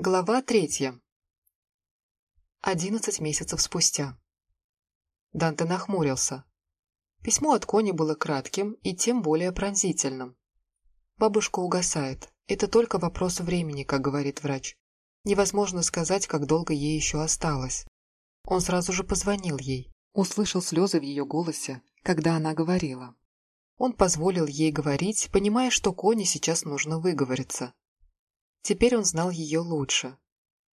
Глава третья. Одиннадцать месяцев спустя. Данте нахмурился. Письмо от Кони было кратким и тем более пронзительным. Бабушка угасает. Это только вопрос времени, как говорит врач. Невозможно сказать, как долго ей еще осталось. Он сразу же позвонил ей. Услышал слезы в ее голосе, когда она говорила. Он позволил ей говорить, понимая, что Коне сейчас нужно выговориться. Теперь он знал ее лучше.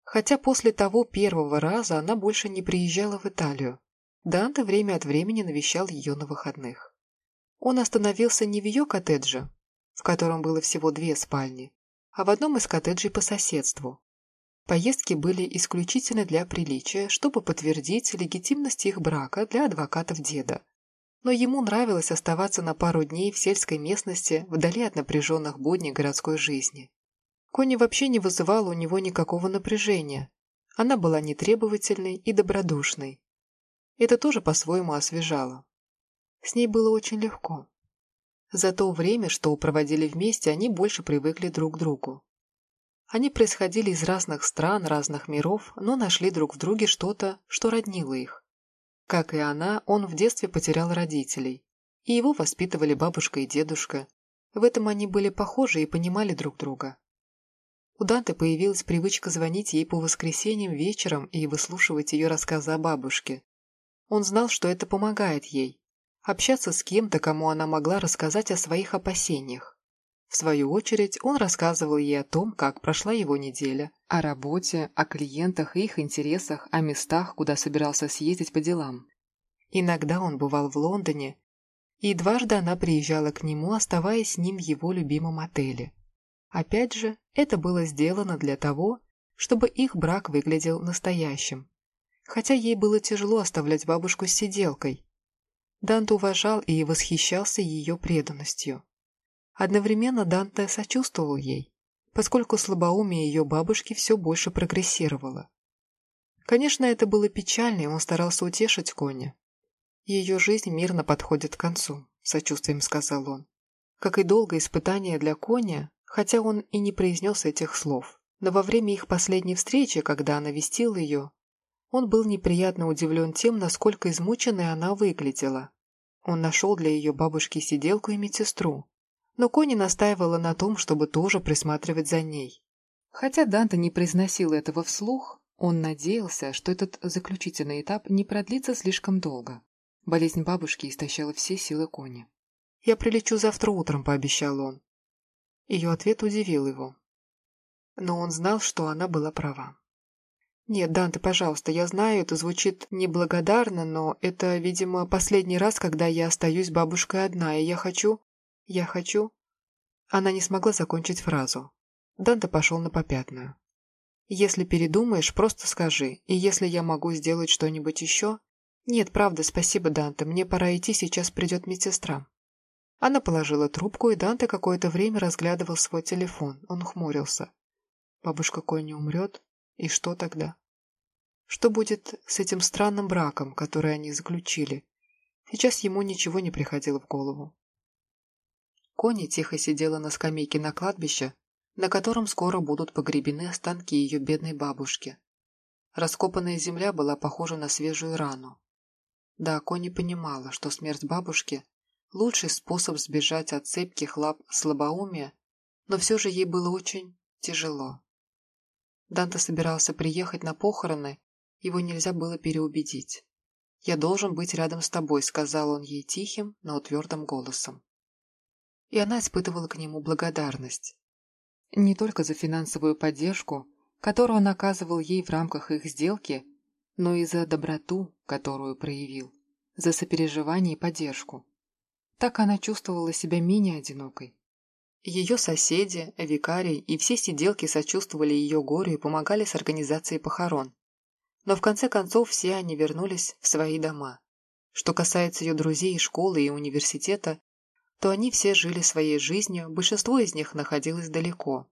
Хотя после того первого раза она больше не приезжала в Италию. Данте время от времени навещал ее на выходных. Он остановился не в ее коттедже, в котором было всего две спальни, а в одном из коттеджей по соседству. Поездки были исключительно для приличия, чтобы подтвердить легитимность их брака для адвокатов деда. Но ему нравилось оставаться на пару дней в сельской местности, вдали от напряженных будней городской жизни. Кони вообще не вызывала у него никакого напряжения. Она была нетребовательной и добродушной. Это тоже по-своему освежало. С ней было очень легко. За то время, что проводили вместе, они больше привыкли друг к другу. Они происходили из разных стран, разных миров, но нашли друг в друге что-то, что роднило их. Как и она, он в детстве потерял родителей, и его воспитывали бабушка и дедушка. В этом они были похожи и понимали друг друга. У Данте появилась привычка звонить ей по воскресеньям вечером и выслушивать ее рассказы о бабушке. Он знал, что это помогает ей. Общаться с кем-то, кому она могла рассказать о своих опасениях. В свою очередь, он рассказывал ей о том, как прошла его неделя, о работе, о клиентах и их интересах, о местах, куда собирался съездить по делам. Иногда он бывал в Лондоне, и дважды она приезжала к нему, оставаясь с ним в его любимом отеле. Опять же, это было сделано для того, чтобы их брак выглядел настоящим. Хотя ей было тяжело оставлять бабушку с сиделкой. Данте уважал и восхищался ее преданностью. Одновременно Данте сочувствовал ей, поскольку слабоумие ее бабушки все больше прогрессировало. Конечно, это было печально, и он старался утешить Коня. «Ее жизнь мирно подходит к концу», — сочувствием сказал он. Как и долгое испытание для Коня, хотя он и не произнес этих слов. Но во время их последней встречи, когда она вестила ее, он был неприятно удивлен тем, насколько измученной она выглядела. Он нашел для ее бабушки сиделку и медсестру, но Кони настаивала на том, чтобы тоже присматривать за ней. Хотя Данте не произносил этого вслух, он надеялся, что этот заключительный этап не продлится слишком долго. Болезнь бабушки истощала все силы Кони. «Я прилечу завтра утром», — пообещал он. Ее ответ удивил его. Но он знал, что она была права. «Нет, Данте, пожалуйста, я знаю, это звучит неблагодарно, но это, видимо, последний раз, когда я остаюсь бабушкой одна, и я хочу... Я хочу...» Она не смогла закончить фразу. Данте пошел на попятную. «Если передумаешь, просто скажи, и если я могу сделать что-нибудь еще...» «Нет, правда, спасибо, Данте, мне пора идти, сейчас придет медсестра». Она положила трубку, и Данте какое-то время разглядывал свой телефон. Он хмурился. Бабушка Конни умрет, и что тогда? Что будет с этим странным браком, который они заключили? Сейчас ему ничего не приходило в голову. Конни тихо сидела на скамейке на кладбище, на котором скоро будут погребены останки ее бедной бабушки. Раскопанная земля была похожа на свежую рану. Да, Конни понимала, что смерть бабушки лучший способ сбежать от цепких лап слабоумия, но все же ей было очень тяжело. Данте собирался приехать на похороны, его нельзя было переубедить. «Я должен быть рядом с тобой», — сказал он ей тихим, но твердым голосом. И она испытывала к нему благодарность. Не только за финансовую поддержку, которую он оказывал ей в рамках их сделки, но и за доброту, которую проявил, за сопереживание и поддержку. Так она чувствовала себя менее одинокой. Ее соседи, викарий и все сиделки сочувствовали ее горю и помогали с организацией похорон. Но в конце концов все они вернулись в свои дома. Что касается ее друзей школы и университета, то они все жили своей жизнью, большинство из них находилось далеко.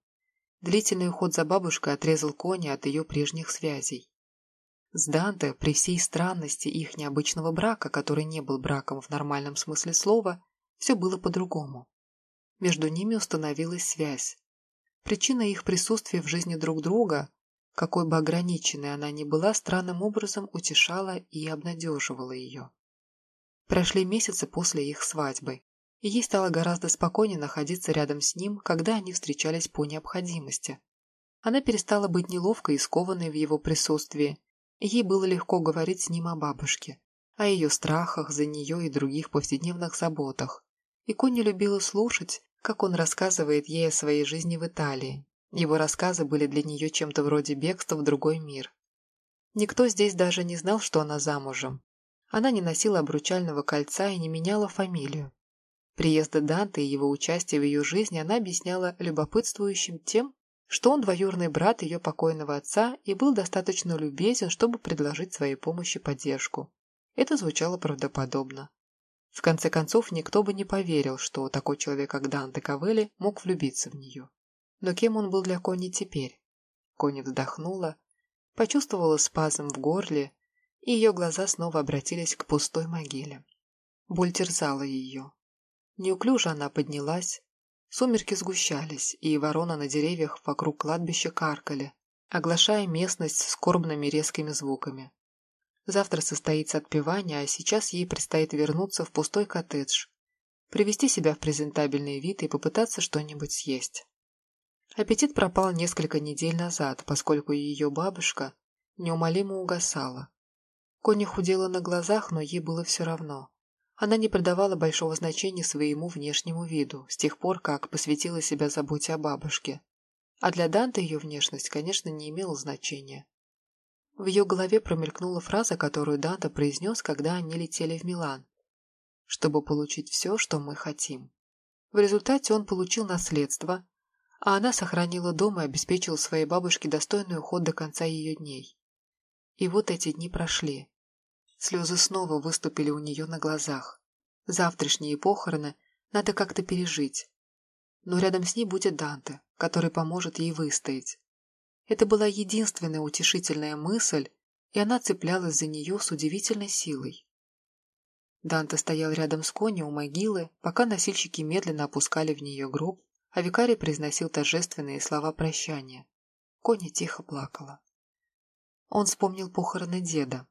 Длительный уход за бабушкой отрезал Кони от ее прежних связей. С Данте, при всей странности их необычного брака, который не был браком в нормальном смысле слова, все было по-другому. Между ними установилась связь. Причина их присутствия в жизни друг друга какой бы ограниченной она ни была, странным образом утешала и обнадеживала ее. Прошли месяцы после их свадьбы, и ей стало гораздо спокойнее находиться рядом с ним, когда они встречались по необходимости. Она перестала быть неловкой и скованной в его присутствии, ей было легко говорить с ним о бабушке, о ее страхах за нее и других повседневных заботах. И Конни любила слушать, как он рассказывает ей о своей жизни в Италии. Его рассказы были для нее чем-то вроде бегства в другой мир. Никто здесь даже не знал, что она замужем. Она не носила обручального кольца и не меняла фамилию. Приезда Данте и его участие в ее жизни она объясняла любопытствующим тем, что он двоюродный брат ее покойного отца и был достаточно любезен, чтобы предложить своей помощи поддержку. Это звучало правдоподобно. В конце концов, никто бы не поверил, что такой человек, как Данте Кавелли, мог влюбиться в нее. Но кем он был для Кони теперь? Кони вздохнула, почувствовала спазм в горле, и ее глаза снова обратились к пустой могиле. Боль терзала ее. Неуклюже она поднялась. Сумерки сгущались, и ворона на деревьях вокруг кладбища каркали, оглашая местность скорбными резкими звуками. Завтра состоится отпевание, а сейчас ей предстоит вернуться в пустой коттедж, привести себя в презентабельный вид и попытаться что-нибудь съесть. Аппетит пропал несколько недель назад, поскольку ее бабушка неумолимо угасала. Кони худела на глазах, но ей было все равно. Она не придавала большого значения своему внешнему виду, с тех пор, как посвятила себя заботе о бабушке. А для Данте ее внешность, конечно, не имела значения. В ее голове промелькнула фраза, которую Данте произнес, когда они летели в Милан. «Чтобы получить все, что мы хотим». В результате он получил наследство, а она сохранила дом и обеспечила своей бабушке достойный уход до конца ее дней. И вот эти дни прошли. Слезы снова выступили у нее на глазах. Завтрашние похороны надо как-то пережить. Но рядом с ней будет Данте, который поможет ей выстоять. Это была единственная утешительная мысль, и она цеплялась за нее с удивительной силой. Данте стоял рядом с Кони у могилы, пока носильщики медленно опускали в нее гроб, а викарий произносил торжественные слова прощания. Кони тихо плакала. Он вспомнил похороны деда,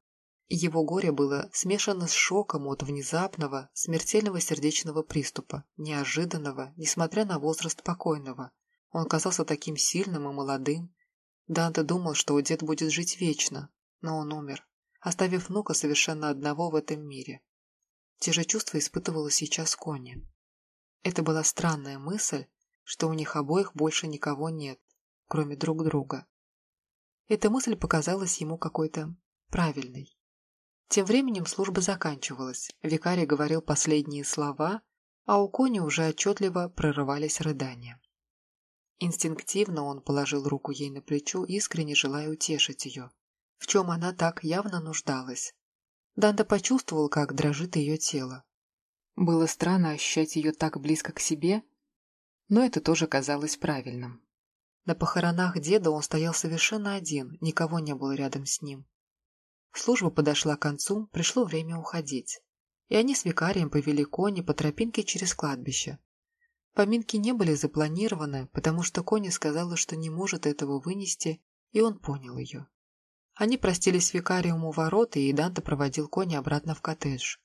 его горе было смешано с шоком от внезапного, смертельного сердечного приступа, неожиданного, несмотря на возраст покойного. Он казался таким сильным и молодым. Данте думал, что дед будет жить вечно, но он умер, оставив внука совершенно одного в этом мире. Те же чувства испытывала сейчас Кони. Это была странная мысль, что у них обоих больше никого нет, кроме друг друга. Эта мысль показалась ему какой-то правильной. Тем временем служба заканчивалась, викарий говорил последние слова, а у Кони уже отчетливо прорывались рыдания. Инстинктивно он положил руку ей на плечо, искренне желая утешить ее, в чем она так явно нуждалась. Данда почувствовал, как дрожит ее тело. Было странно ощущать ее так близко к себе, но это тоже казалось правильным. На похоронах деда он стоял совершенно один, никого не было рядом с ним. Служба подошла к концу, пришло время уходить. И они с викарием повели кони по тропинке через кладбище. Поминки не были запланированы, потому что Кони сказала, что не может этого вынести, и он понял ее. Они простились с викарием у ворот, и Данте проводил Кони обратно в коттедж.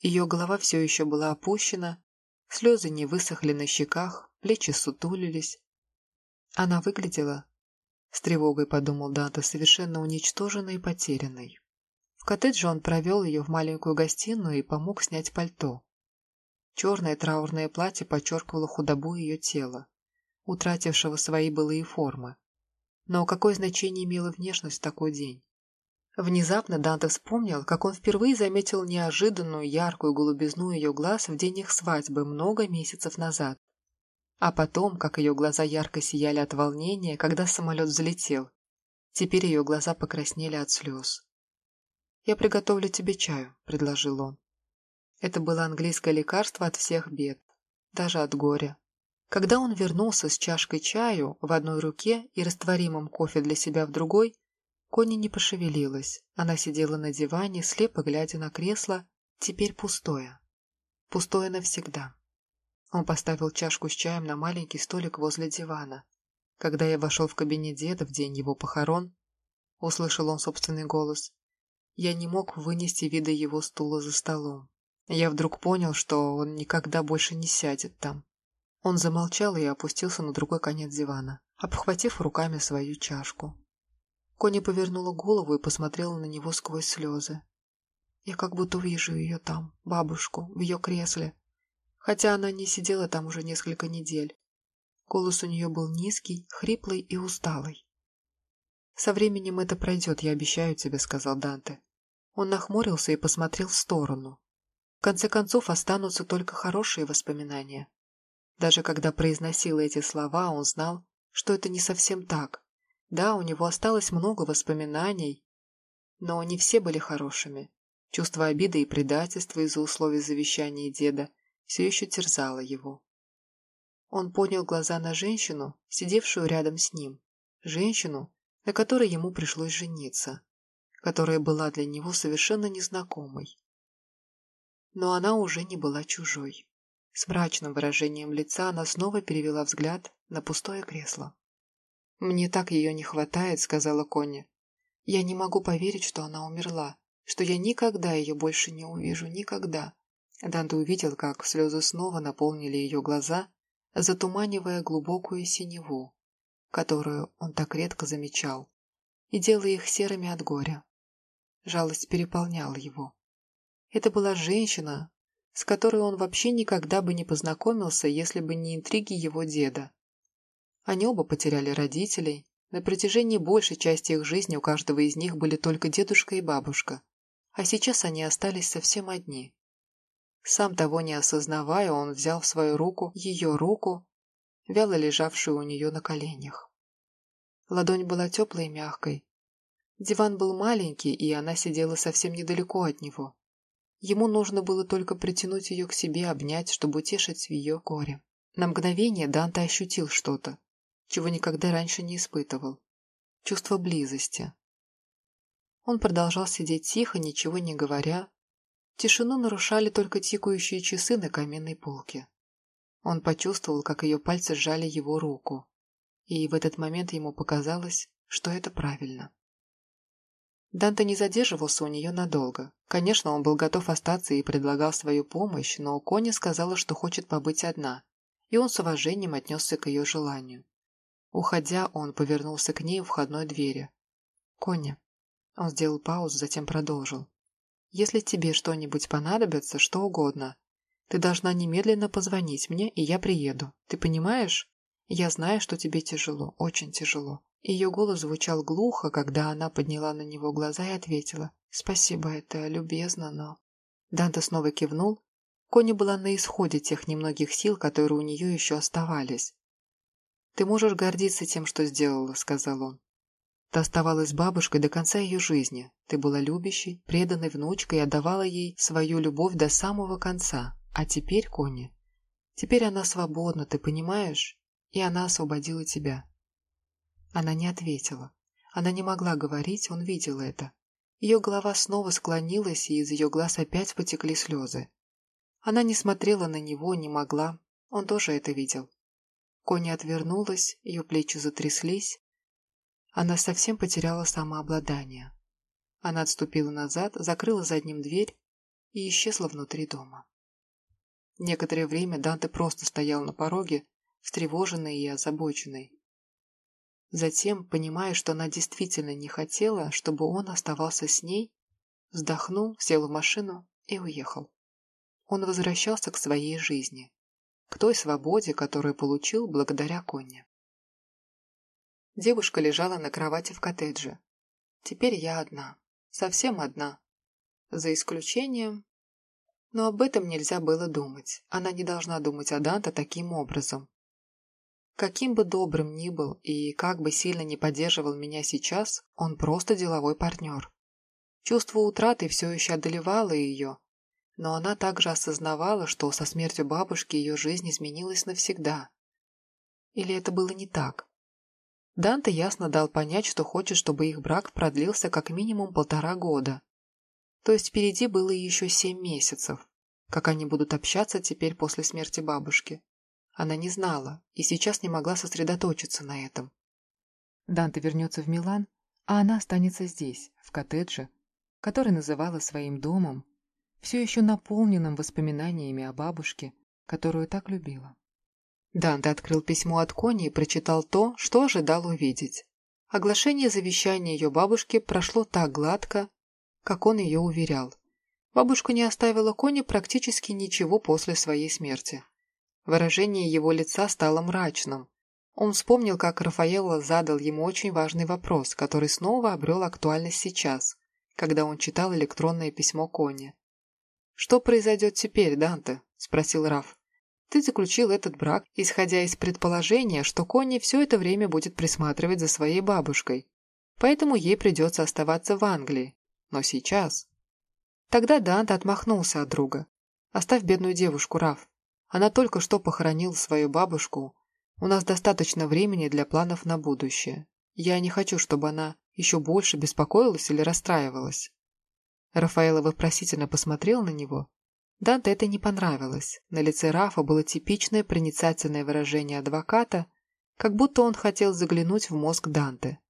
Ее голова все еще была опущена, слезы не высохли на щеках, плечи сутулились. Она выглядела с тревогой подумал Данте, совершенно уничтоженной и потерянной. В коттедже он провел ее в маленькую гостиную и помог снять пальто. Черное траурное платье подчеркивало худобу ее тела, утратившего свои былые формы. Но какое значение имела внешность в такой день? Внезапно Данте вспомнил, как он впервые заметил неожиданную яркую голубизну ее глаз в день их свадьбы много месяцев назад. А потом, как ее глаза ярко сияли от волнения, когда самолет взлетел. Теперь ее глаза покраснели от слез. «Я приготовлю тебе чаю», — предложил он. Это было английское лекарство от всех бед, даже от горя. Когда он вернулся с чашкой чаю в одной руке и растворимым кофе для себя в другой, Кони не пошевелилась. Она сидела на диване, слепо глядя на кресло, теперь пустое. Пустое навсегда. Он поставил чашку с чаем на маленький столик возле дивана. Когда я вошел в кабинет деда в день его похорон, услышал он собственный голос, я не мог вынести вида его стула за столом. Я вдруг понял, что он никогда больше не сядет там. Он замолчал и опустился на другой конец дивана, обхватив руками свою чашку. Коня повернула голову и посмотрела на него сквозь слезы. Я как будто вижу ее там, бабушку, в ее кресле. Хотя она не сидела там уже несколько недель. Голос у нее был низкий, хриплый и усталый. «Со временем это пройдет, я обещаю тебе», — сказал Данте. Он нахмурился и посмотрел в сторону. В конце концов, останутся только хорошие воспоминания. Даже когда произносил эти слова, он знал, что это не совсем так. Да, у него осталось много воспоминаний, но не все были хорошими. Чувство обиды и предательства из-за условий завещания деда все еще терзало его. Он поднял глаза на женщину, сидевшую рядом с ним. Женщину, на которой ему пришлось жениться, которая была для него совершенно незнакомой. Но она уже не была чужой. С мрачным выражением лица она снова перевела взгляд на пустое кресло. «Мне так ее не хватает», — сказала Конни. «Я не могу поверить, что она умерла, что я никогда ее больше не увижу, никогда». Данте увидел, как слезы снова наполнили ее глаза, затуманивая глубокую синеву, которую он так редко замечал, и делая их серыми от горя. Жалость переполняла его. Это была женщина, с которой он вообще никогда бы не познакомился, если бы не интриги его деда. Они оба потеряли родителей. На протяжении большей части их жизни у каждого из них были только дедушка и бабушка. А сейчас они остались совсем одни. Сам того не осознавая, он взял в свою руку ее руку, вяло лежавшую у нее на коленях. Ладонь была теплой и мягкой. Диван был маленький, и она сидела совсем недалеко от него. Ему нужно было только притянуть ее к себе, обнять, чтобы утешить ее горе. На мгновение Данте ощутил что-то, чего никогда раньше не испытывал. Чувство близости. Он продолжал сидеть тихо, ничего не говоря. Тишину нарушали только тикающие часы на каменной полке. Он почувствовал, как ее пальцы сжали его руку. И в этот момент ему показалось, что это правильно. Данте не задерживался у нее надолго. Конечно, он был готов остаться и предлагал свою помощь, но Кони сказала, что хочет побыть одна, и он с уважением отнесся к ее желанию. Уходя, он повернулся к ней у входной двери. «Кони». Он сделал паузу, затем продолжил. «Если тебе что-нибудь понадобится, что угодно, ты должна немедленно позвонить мне, и я приеду. Ты понимаешь? Я знаю, что тебе тяжело, очень тяжело. Ее голос звучал глухо, когда она подняла на него глаза и ответила. «Спасибо, это любезно, но...» Данте снова кивнул. Кони была на исходе тех немногих сил, которые у нее еще оставались. «Ты можешь гордиться тем, что сделала», — сказал он. «Ты оставалась бабушкой до конца ее жизни. Ты была любящей, преданной внучкой и отдавала ей свою любовь до самого конца. А теперь, Кони, теперь она свободна, ты понимаешь? И она освободила тебя. Она не ответила. Она не могла говорить, он видел это. Ее голова снова склонилась, и из ее глаз опять потекли слезы. Она не смотрела на него, не могла. Он тоже это видел. Кони отвернулась, ее плечи затряслись. Она совсем потеряла самообладание. Она отступила назад, закрыла задним дверь и исчезла внутри дома. Некоторое время Данте просто стоял на пороге, встревоженный и озабоченный. Затем, понимая, что она действительно не хотела, чтобы он оставался с ней, вздохнул, сел в машину и уехал. Он возвращался к своей жизни, к той свободе, которую получил благодаря Конне. Девушка лежала на кровати в коттедже. Теперь я одна, совсем одна. За исключением... Но об этом нельзя было думать. Она не должна думать о Данте таким образом. Каким бы добрым ни был и как бы сильно не поддерживал меня сейчас, он просто деловой партнер. Чувство утраты все еще одолевало ее, но она также осознавала, что со смертью бабушки ее жизнь изменилась навсегда. Или это было не так? Данте ясно дал понять, что хочет, чтобы их брак продлился как минимум полтора года. То есть впереди было еще семь месяцев, как они будут общаться теперь после смерти бабушки. Она не знала и сейчас не могла сосредоточиться на этом. Данте вернется в Милан, а она останется здесь, в коттедже, который называла своим домом, все еще наполненным воспоминаниями о бабушке, которую так любила. Данте открыл письмо от Кони и прочитал то, что ожидал увидеть. Оглашение завещания ее бабушки прошло так гладко, как он ее уверял. Бабушка не оставила Кони практически ничего после своей смерти. Выражение его лица стало мрачным. Он вспомнил, как Рафаэлла задал ему очень важный вопрос, который снова обрел актуальность сейчас, когда он читал электронное письмо Кони. «Что произойдет теперь, Данте?» – спросил Раф. Ты заключил этот брак, исходя из предположения, что Конни все это время будет присматривать за своей бабушкой. Поэтому ей придется оставаться в Англии. Но сейчас... Тогда Дант отмахнулся от друга. «Оставь бедную девушку, Раф. Она только что похоронила свою бабушку. У нас достаточно времени для планов на будущее. Я не хочу, чтобы она еще больше беспокоилась или расстраивалась». Рафаэла вопросительно посмотрел на него, Данте это не понравилось. На лице Рафа было типичное проницательное выражение адвоката, как будто он хотел заглянуть в мозг Данте.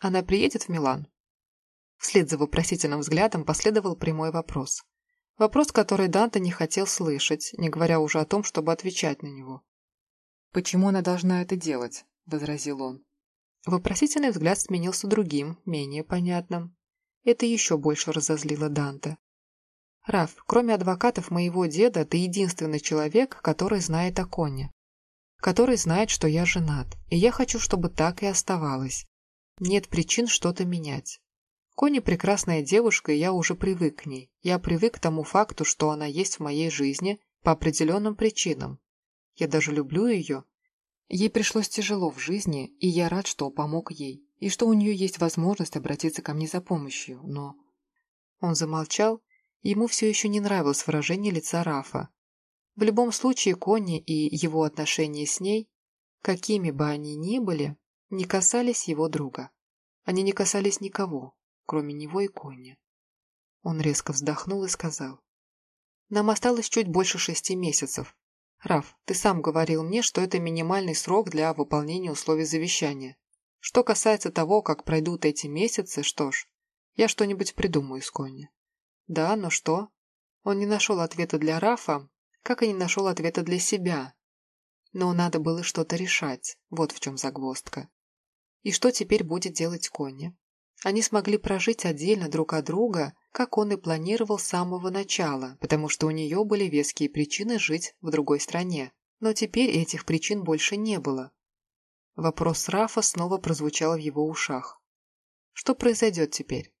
«Она приедет в Милан?» Вслед за вопросительным взглядом последовал прямой вопрос. Вопрос, который Данте не хотел слышать, не говоря уже о том, чтобы отвечать на него. «Почему она должна это делать?» – возразил он. Вопросительный взгляд сменился другим, менее понятным. Это еще больше разозлило Данте. «Раф, кроме адвокатов моего деда, ты единственный человек, который знает о Коне. Который знает, что я женат, и я хочу, чтобы так и оставалось. Нет причин что-то менять. Кони прекрасная девушка, и я уже привык к ней. Я привык к тому факту, что она есть в моей жизни по определенным причинам. Я даже люблю ее. Ей пришлось тяжело в жизни, и я рад, что помог ей, и что у нее есть возможность обратиться ко мне за помощью, но...» Он замолчал, Ему все еще не нравилось выражение лица Рафа. В любом случае, Конни и его отношения с ней, какими бы они ни были, не касались его друга. Они не касались никого, кроме него и Конни. Он резко вздохнул и сказал. «Нам осталось чуть больше шести месяцев. Раф, ты сам говорил мне, что это минимальный срок для выполнения условий завещания. Что касается того, как пройдут эти месяцы, что ж, я что-нибудь придумаю с Конни». Да, но что? Он не нашел ответа для Рафа, как и не нашел ответа для себя. Но надо было что-то решать, вот в чем загвоздка. И что теперь будет делать Конни? Они смогли прожить отдельно друг от друга, как он и планировал с самого начала, потому что у нее были веские причины жить в другой стране. Но теперь этих причин больше не было. Вопрос Рафа снова прозвучал в его ушах. Что произойдет теперь?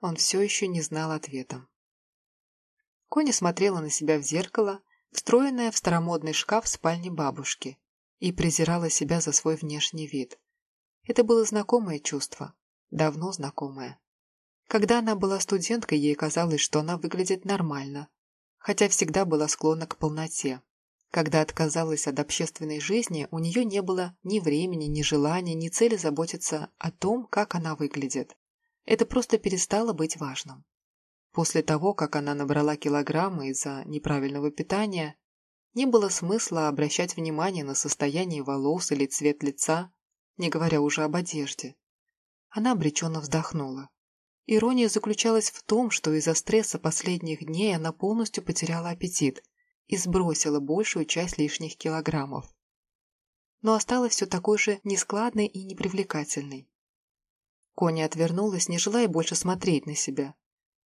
Он все еще не знал ответа. Коня смотрела на себя в зеркало, встроенное в старомодный шкаф в спальне бабушки, и презирала себя за свой внешний вид. Это было знакомое чувство, давно знакомое. Когда она была студенткой, ей казалось, что она выглядит нормально, хотя всегда была склонна к полноте. Когда отказалась от общественной жизни, у нее не было ни времени, ни желания, ни цели заботиться о том, как она выглядит. Это просто перестало быть важным. После того, как она набрала килограммы из-за неправильного питания, не было смысла обращать внимание на состояние волос или цвет лица, не говоря уже об одежде. Она обреченно вздохнула. Ирония заключалась в том, что из-за стресса последних дней она полностью потеряла аппетит и сбросила большую часть лишних килограммов. Но осталась все такой же нескладной и непривлекательной. Коня отвернулась, не желая больше смотреть на себя,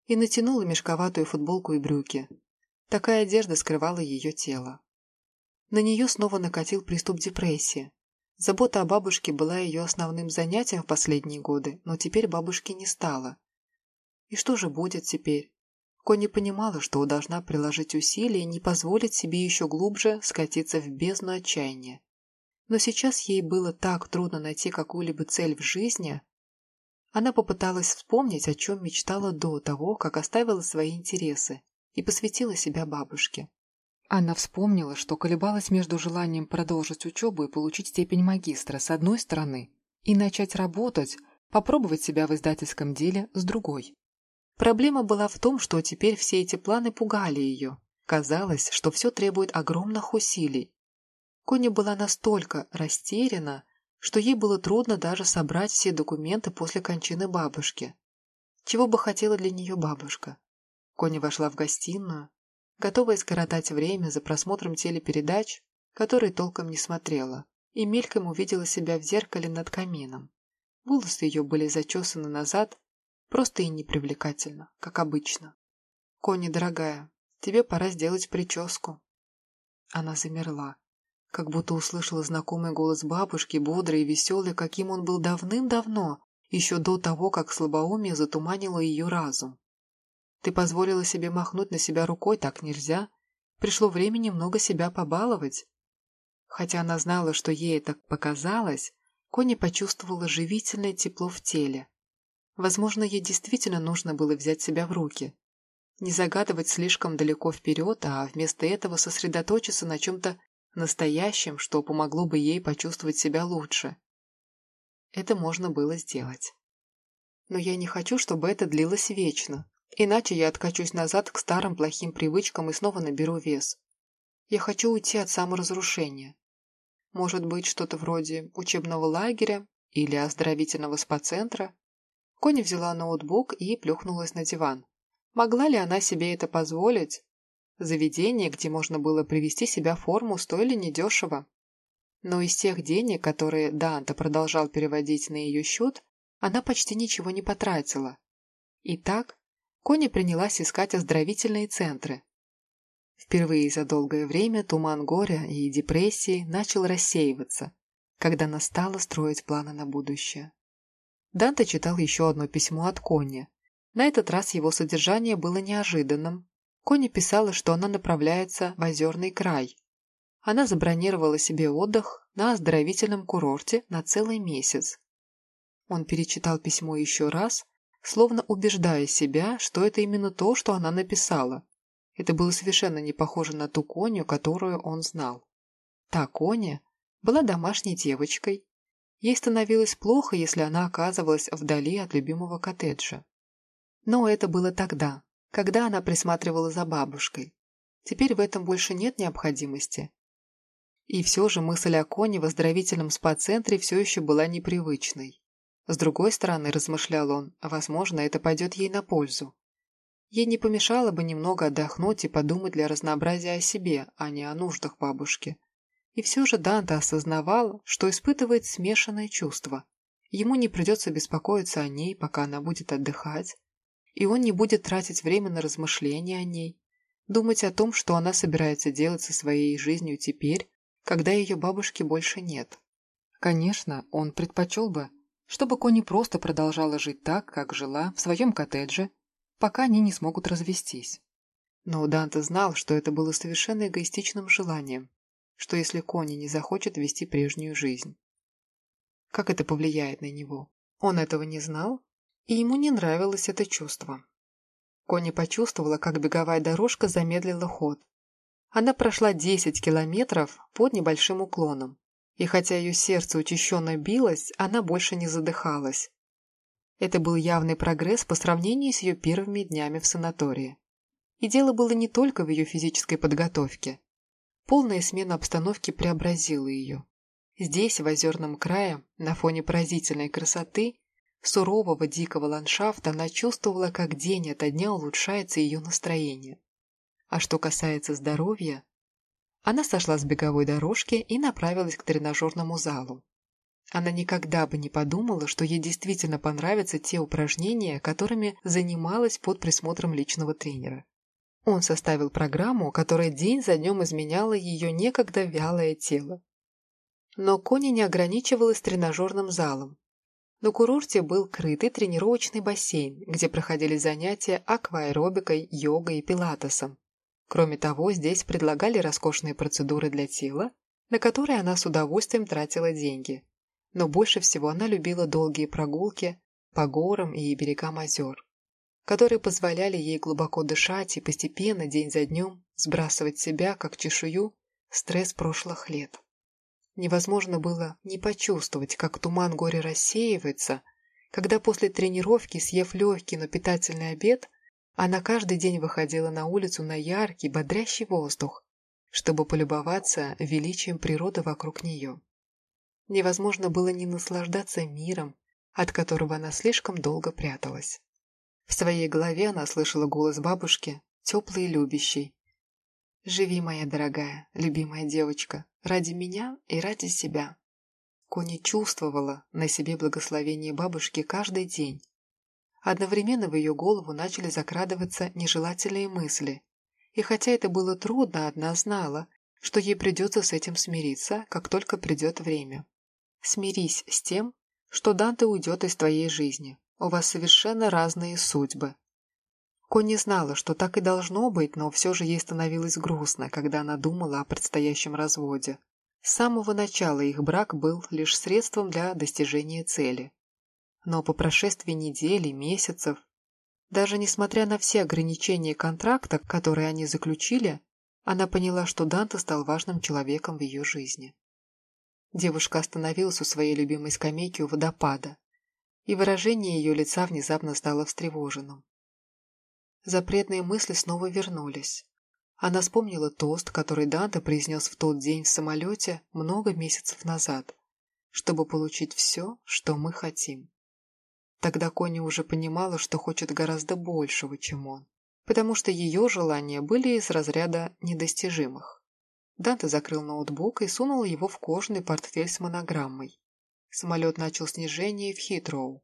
и натянула мешковатую футболку и брюки. Такая одежда скрывала ее тело. На нее снова накатил приступ депрессии. Забота о бабушке была ее основным занятием в последние годы, но теперь бабушки не стало. И что же будет теперь? Кони понимала, что должна приложить усилия и не позволить себе еще глубже скатиться в бездну отчаяния. Но сейчас ей было так трудно найти какую-либо цель в жизни, она попыталась вспомнить, о чем мечтала до того, как оставила свои интересы, и посвятила себя бабушке. Она вспомнила, что колебалась между желанием продолжить учебу и получить степень магистра с одной стороны и начать работать, попробовать себя в издательском деле с другой. Проблема была в том, что теперь все эти планы пугали ее. Казалось, что все требует огромных усилий. Коня была настолько растеряна, что ей было трудно даже собрать все документы после кончины бабушки. Чего бы хотела для нее бабушка? Коня вошла в гостиную, готовая скоротать время за просмотром телепередач, которые толком не смотрела, и мельком увидела себя в зеркале над камином. Волосы ее были зачесаны назад, просто и непривлекательно, как обычно. «Кони, дорогая, тебе пора сделать прическу». Она замерла, как будто услышала знакомый голос бабушки, бодрый и веселый, каким он был давным-давно, еще до того, как слабоумие затуманило ее разум. Ты позволила себе махнуть на себя рукой, так нельзя. Пришло время немного себя побаловать. Хотя она знала, что ей это показалось, Кони почувствовала живительное тепло в теле. Возможно, ей действительно нужно было взять себя в руки. Не загадывать слишком далеко вперед, а вместо этого сосредоточиться на чем-то настоящем, что помогло бы ей почувствовать себя лучше. Это можно было сделать. Но я не хочу, чтобы это длилось вечно, иначе я откачусь назад к старым плохим привычкам и снова наберу вес. Я хочу уйти от саморазрушения. Может быть, что-то вроде учебного лагеря или оздоровительного спа-центра. Коня взяла ноутбук и плюхнулась на диван. Могла ли она себе это позволить? Заведение, где можно было привести себя в форму, стоили недешево. Но из тех денег, которые Данта продолжал переводить на ее счет, она почти ничего не потратила. Итак, Коня принялась искать оздоровительные центры. Впервые за долгое время туман горя и депрессии начал рассеиваться, когда она стала строить планы на будущее. Данте читал еще одно письмо от Кони. На этот раз его содержание было неожиданным. Кони писала, что она направляется в озерный край, она забронировала себе отдых на оздоровительном курорте на целый месяц. Он перечитал письмо еще раз, словно убеждая себя, что это именно то, что она написала. Это было совершенно не похоже на ту Коню, которую он знал. Та Коня была домашней девочкой. Ей становилось плохо, если она оказывалась вдали от любимого коттеджа. Но это было тогда, когда она присматривала за бабушкой. Теперь в этом больше нет необходимости. И все же мысль о Коне в оздоровительном спа-центре все еще была непривычной. С другой стороны, размышлял он, возможно, это пойдет ей на пользу. Ей не помешало бы немного отдохнуть и подумать для разнообразия о себе, а не о нуждах бабушки. И все же Данте осознавал, что испытывает смешанные чувства. Ему не придется беспокоиться о ней, пока она будет отдыхать, и он не будет тратить время на размышления о ней, думать о том, что она собирается делать со своей жизнью теперь, когда ее бабушки больше нет. Конечно, он предпочел бы, чтобы Кони просто продолжала жить так, как жила, в своем коттедже, пока они не смогут развестись. Но Данте знал, что это было совершенно эгоистичным желанием, что если Кони не захочет вести прежнюю жизнь. Как это повлияет на него? Он этого не знал, и ему не нравилось это чувство. Кони почувствовала, как беговая дорожка замедлила ход, она прошла 10 километров под небольшим уклоном, и хотя ее сердце учащенно билось, она больше не задыхалась. Это был явный прогресс по сравнению с ее первыми днями в санатории. И дело было не только в ее физической подготовке. Полная смена обстановки преобразила ее. Здесь, в озерном крае, на фоне поразительной красоты, сурового дикого ландшафта, она чувствовала, как день ото дня улучшается ее настроение. А что касается здоровья, она сошла с беговой дорожки и направилась к тренажерному залу. Она никогда бы не подумала, что ей действительно понравятся те упражнения, которыми занималась под присмотром личного тренера. Он составил программу, которая день за днем изменяла ее некогда вялое тело. Но Кони не ограничивалась тренажерным залом. На курорте был крытый тренировочный бассейн, где проходили занятия акваэробикой, йогой и пилатесом. Кроме того, здесь предлагали роскошные процедуры для тела, на которые она с удовольствием тратила деньги. Но больше всего она любила долгие прогулки по горам и берегам озер, которые позволяли ей глубоко дышать и постепенно, день за днем, сбрасывать себя, как чешую, стресс прошлых лет. Невозможно было не почувствовать, как туман горя рассеивается, когда после тренировки, съев легкий, но питательный обед, она каждый день выходила на улицу на яркий, бодрящий воздух, чтобы полюбоваться величием природы вокруг нее. Невозможно было не наслаждаться миром, от которого она слишком долго пряталась. В своей голове она слышала голос бабушки, теплый и любящий. «Живи, моя дорогая, любимая девочка, ради меня и ради себя». Кони чувствовала на себе благословение бабушки каждый день. Одновременно в ее голову начали закрадываться нежелательные мысли. И хотя это было трудно, одна знала, что ей придется с этим смириться, как только придет время. Смирись с тем, что Данте уйдет из твоей жизни. У вас совершенно разные судьбы. Конни знала, что так и должно быть, но все же ей становилось грустно, когда она думала о предстоящем разводе. С самого начала их брак был лишь средством для достижения цели. Но по прошествии недели, месяцев, даже несмотря на все ограничения контракта, которые они заключили, она поняла, что Данте стал важным человеком в ее жизни. Девушка остановилась у своей любимой скамейки у водопада, и выражение ее лица внезапно стало встревоженным. Запретные мысли снова вернулись. Она вспомнила тост, который Данте произнес в тот день в самолете много месяцев назад, чтобы получить все, что мы хотим. Тогда Кони уже понимала, что хочет гораздо большего, чем он, потому что ее желания были из разряда недостижимых. Данте закрыл ноутбук и сунул его в кожаный портфель с монограммой. Самолет начал снижение в Хитроу.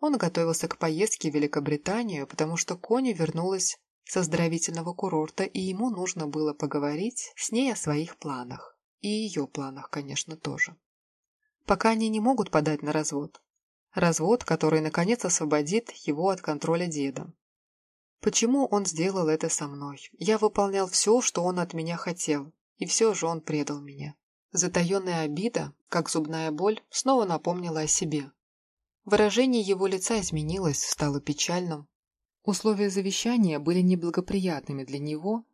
Он готовился к поездке в Великобританию, потому что Кони вернулась с оздоровительного курорта, и ему нужно было поговорить с ней о своих планах. И ее планах, конечно, тоже. Пока они не могут подать на развод. Развод, который, наконец, освободит его от контроля деда. Почему он сделал это со мной? Я выполнял все, что он от меня хотел, и все же он предал меня. Затаенная обида, как зубная боль, снова напомнила о себе. Выражение его лица изменилось, стало печальным, Условия завещания были неблагоприятными для него,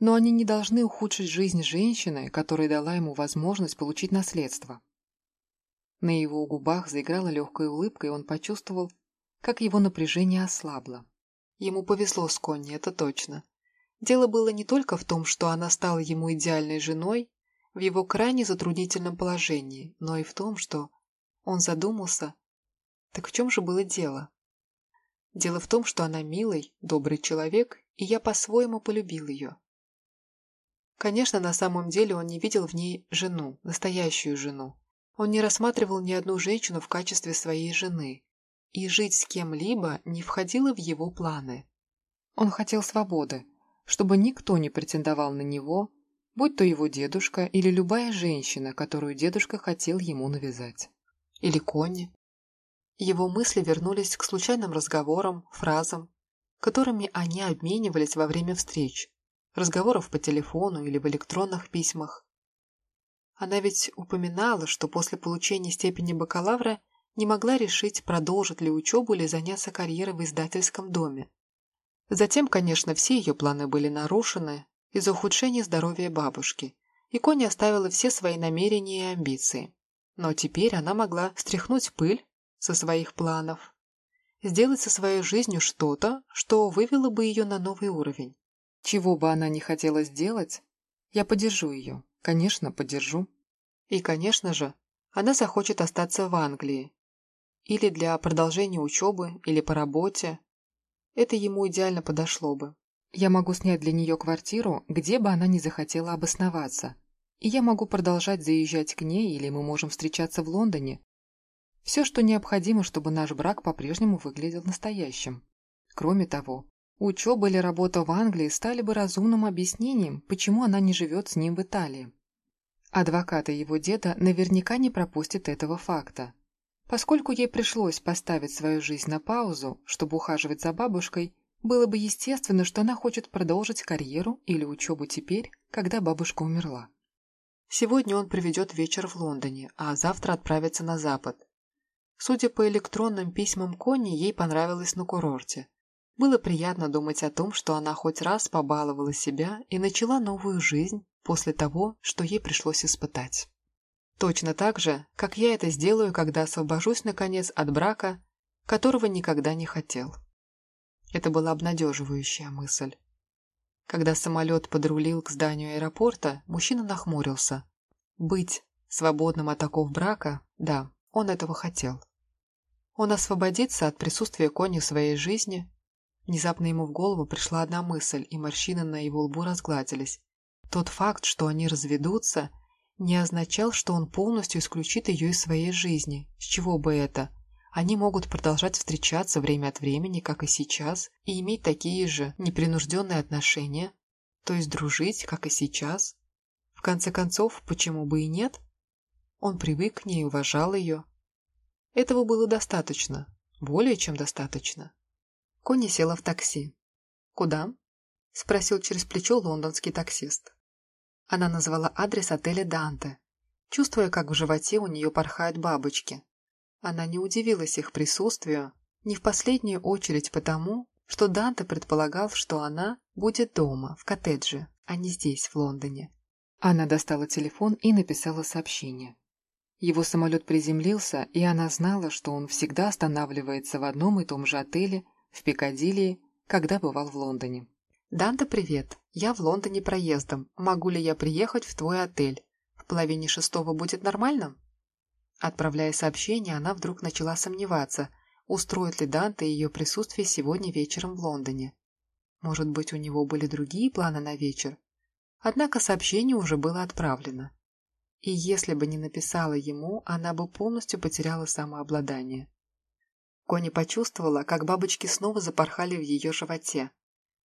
но они не должны ухудшить жизнь женщины, которая дала ему возможность получить наследство. На его губах заиграла легкая улыбка, и он почувствовал, как его напряжение ослабло. Ему повезло с Конни, это точно. Дело было не только в том, что она стала ему идеальной женой в его крайне затруднительном положении, но и в том, что он задумался, так в чем же было дело? Дело в том, что она милый, добрый человек, и я по-своему полюбил ее. Конечно, на самом деле он не видел в ней жену, настоящую жену. Он не рассматривал ни одну женщину в качестве своей жены, и жить с кем-либо не входило в его планы. Он хотел свободы, чтобы никто не претендовал на него, будь то его дедушка или любая женщина, которую дедушка хотел ему навязать. Или Конни. Его мысли вернулись к случайным разговорам, фразам, которыми они обменивались во время встреч, разговоров по телефону или в электронных письмах. Она ведь упоминала, что после получения степени бакалавра не могла решить, продолжить ли учебу или заняться карьерой в издательском доме. Затем, конечно, все ее планы были нарушены из-за ухудшения здоровья бабушки, и Коня оставила все свои намерения и амбиции. Но теперь она могла стряхнуть пыль со своих планов, сделать со своей жизнью что-то, что вывело бы ее на новый уровень. Чего бы она ни хотела сделать, я поддержу ее, конечно, поддержу. И, конечно же, она захочет остаться в Англии. Или для продолжения учебы, или по работе. Это ему идеально подошло бы. Я могу снять для нее квартиру, где бы она ни захотела обосноваться. И я могу продолжать заезжать к ней, или мы можем встречаться в Лондоне, все, что необходимо, чтобы наш брак по-прежнему выглядел настоящим. Кроме того, учеба или работа в Англии стали бы разумным объяснением, почему она не живет с ним в Италии. Адвокаты его деда наверняка не пропустят этого факта. Поскольку ей пришлось поставить свою жизнь на паузу, чтобы ухаживать за бабушкой, было бы естественно, что она хочет продолжить карьеру или учебу теперь, когда бабушка умерла. Сегодня он проведет вечер в Лондоне, а завтра отправится на запад, Судя по электронным письмам Конни, ей понравилось на курорте. Было приятно думать о том, что она хоть раз побаловала себя и начала новую жизнь после того, что ей пришлось испытать. Точно так же, как я это сделаю, когда освобожусь, наконец, от брака, которого никогда не хотел. Это была обнадеживающая мысль. Когда самолет подрулил к зданию аэропорта, мужчина нахмурился. Быть свободным от оков брака, да, он этого хотел. Он освободится от присутствия Кони в своей жизни. Внезапно ему в голову пришла одна мысль, и морщины на его лбу разгладились. Тот факт, что они разведутся, не означал, что он полностью исключит ее из своей жизни. С чего бы это? Они могут продолжать встречаться время от времени, как и сейчас, и иметь такие же непринужденные отношения, то есть дружить, как и сейчас. В конце концов, почему бы и нет? Он привык к ней, уважал ее. Этого было достаточно, более чем достаточно. Конни села в такси. «Куда?» – спросил через плечо лондонский таксист. Она назвала адрес отеля «Данте», чувствуя, как в животе у нее порхают бабочки. Она не удивилась их присутствию, не в последнюю очередь потому, что Данте предполагал, что она будет дома, в коттедже, а не здесь, в Лондоне. Она достала телефон и написала сообщение. Его самолет приземлился, и она знала, что он всегда останавливается в одном и том же отеле в Пикадилли, когда бывал в Лондоне. «Данте, привет. Я в Лондоне проездом. Могу ли я приехать в твой отель? В половине шестого будет нормально?» Отправляя сообщение, она вдруг начала сомневаться, устроит ли Данте ее присутствие сегодня вечером в Лондоне. Может быть, у него были другие планы на вечер? Однако сообщение уже было отправлено. И если бы не написала ему, она бы полностью потеряла самообладание. Кони почувствовала, как бабочки снова запорхали в ее животе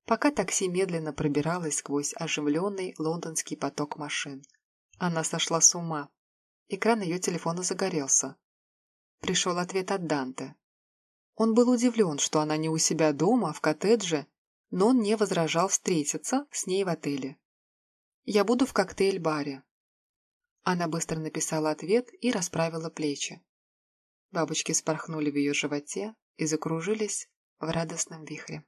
пока такси медленно пробиралось сквозь оживленный лондонский поток машин. Она сошла с ума. Экран ее телефона загорелся. Пришел ответ от Данте. Он был удивлен, что она не у себя дома, а в коттедже, но он не возражал встретиться с ней в отеле. «Я буду в коктейль-баре». Она быстро написала ответ и расправила плечи. Бабочки спорхнули в ее животе и закружились в радостном вихре.